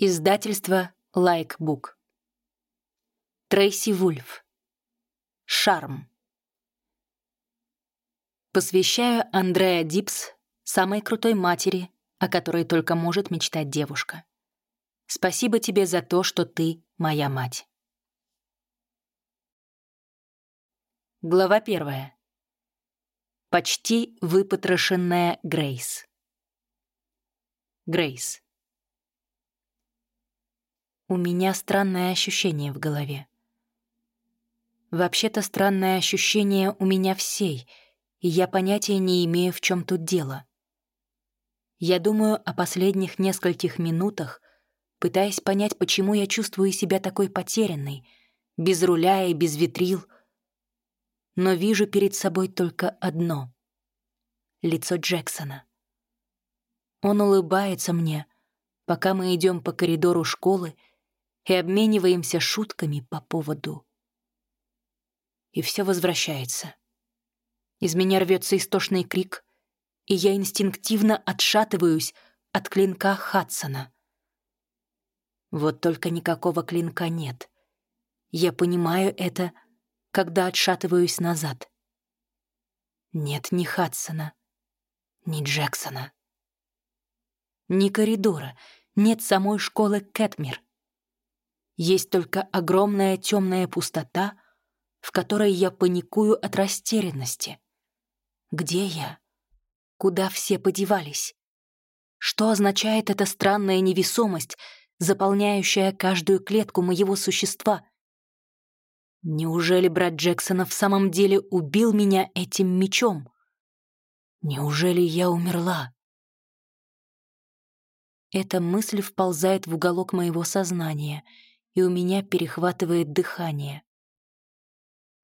Издательство LikeBook. Трейси Вульф. Шарм. Посвящаю Андреа Дипс, самой крутой матери, о которой только может мечтать девушка. Спасибо тебе за то, что ты моя мать. Глава первая. Почти выпотрошенная Грейс. Грейс. У меня странное ощущение в голове. Вообще-то странное ощущение у меня всей, и я понятия не имею, в чем тут дело. Я думаю о последних нескольких минутах, пытаясь понять, почему я чувствую себя такой потерянной, без руля и без витрил, но вижу перед собой только одно — лицо Джексона. Он улыбается мне, пока мы идем по коридору школы и обмениваемся шутками по поводу. И все возвращается. Из меня рвется истошный крик, и я инстинктивно отшатываюсь от клинка Хадсона. Вот только никакого клинка нет. Я понимаю это, когда отшатываюсь назад. Нет ни Хадсона, ни Джексона. Ни коридора, нет самой школы Кэтмир. Есть только огромная темная пустота, в которой я паникую от растерянности. Где я? Куда все подевались? Что означает эта странная невесомость, заполняющая каждую клетку моего существа? Неужели брат Джексона в самом деле убил меня этим мечом? Неужели я умерла? Эта мысль вползает в уголок моего сознания — и у меня перехватывает дыхание.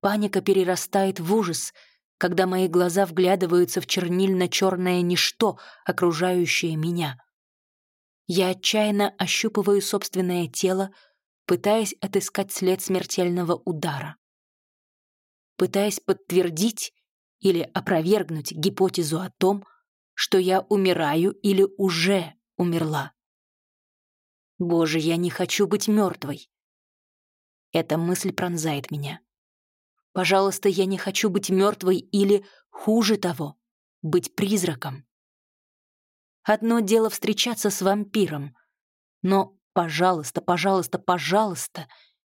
Паника перерастает в ужас, когда мои глаза вглядываются в чернильно-черное ничто, окружающее меня. Я отчаянно ощупываю собственное тело, пытаясь отыскать след смертельного удара. Пытаясь подтвердить или опровергнуть гипотезу о том, что я умираю или уже умерла. Боже, я не хочу быть мертвой. Эта мысль пронзает меня. Пожалуйста, я не хочу быть мертвой или, хуже того, быть призраком. Одно дело встречаться с вампиром, но, пожалуйста, пожалуйста, пожалуйста,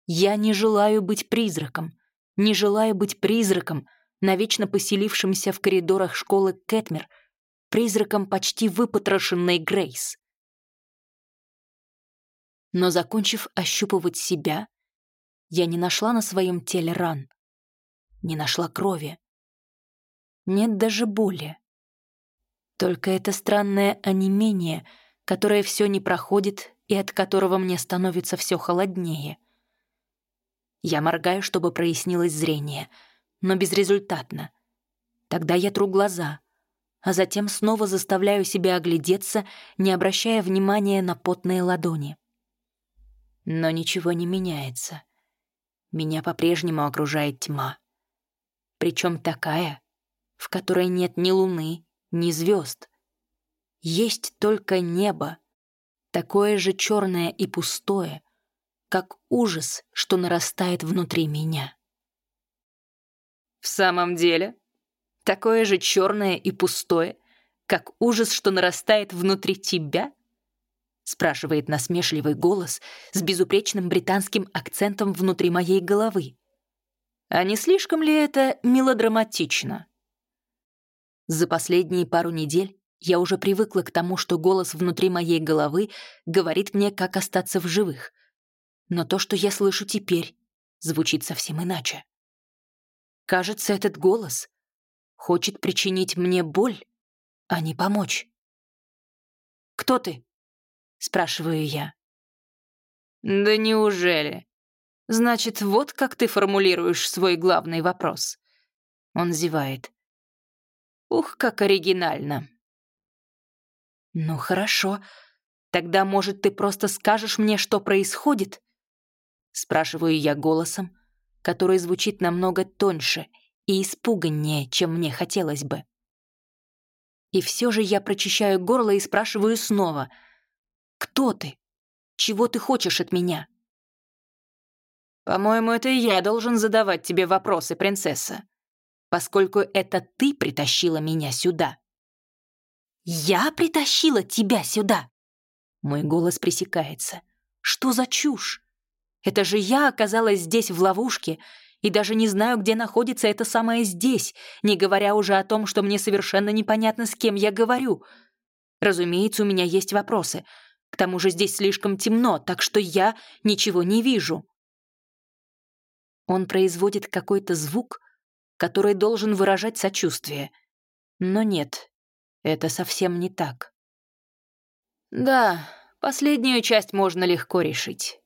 я не желаю быть призраком, не желаю быть призраком, навечно поселившимся в коридорах школы Кэтмер, призраком почти выпотрошенной Грейс. Но, закончив ощупывать себя, я не нашла на своем теле ран, не нашла крови. Нет даже боли. Только это странное онемение, которое все не проходит и от которого мне становится все холоднее. Я моргаю, чтобы прояснилось зрение, но безрезультатно. Тогда я тру глаза, а затем снова заставляю себя оглядеться, не обращая внимания на потные ладони. Но ничего не меняется. Меня по-прежнему окружает тьма. Причем такая, в которой нет ни луны, ни звезд. Есть только небо, такое же черное и пустое, как ужас, что нарастает внутри меня. В самом деле, такое же черное и пустое, как ужас, что нарастает внутри тебя — спрашивает насмешливый голос с безупречным британским акцентом внутри моей головы. А не слишком ли это мелодраматично? За последние пару недель я уже привыкла к тому, что голос внутри моей головы говорит мне, как остаться в живых. Но то, что я слышу теперь, звучит совсем иначе. Кажется, этот голос хочет причинить мне боль, а не помочь. «Кто ты?» Спрашиваю я. «Да неужели? Значит, вот как ты формулируешь свой главный вопрос?» Он зевает. «Ух, как оригинально!» «Ну хорошо, тогда, может, ты просто скажешь мне, что происходит?» Спрашиваю я голосом, который звучит намного тоньше и испуганнее, чем мне хотелось бы. И все же я прочищаю горло и спрашиваю снова — кто ты? Чего ты хочешь от меня?» «По-моему, это я должен задавать тебе вопросы, принцесса, поскольку это ты притащила меня сюда». «Я притащила тебя сюда?» Мой голос пресекается. «Что за чушь? Это же я оказалась здесь в ловушке, и даже не знаю, где находится это самое «здесь», не говоря уже о том, что мне совершенно непонятно, с кем я говорю. Разумеется, у меня есть вопросы. К тому же здесь слишком темно, так что я ничего не вижу. Он производит какой-то звук, который должен выражать сочувствие. Но нет, это совсем не так. Да, последнюю часть можно легко решить.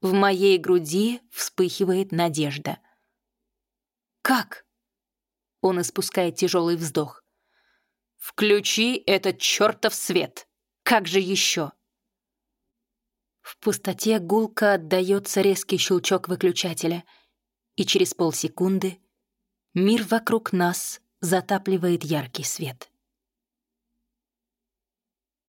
В моей груди вспыхивает надежда. «Как?» Он испускает тяжелый вздох. «Включи этот чертов свет! Как же еще?» В пустоте гулко отдается резкий щелчок выключателя, и через полсекунды мир вокруг нас затапливает яркий свет.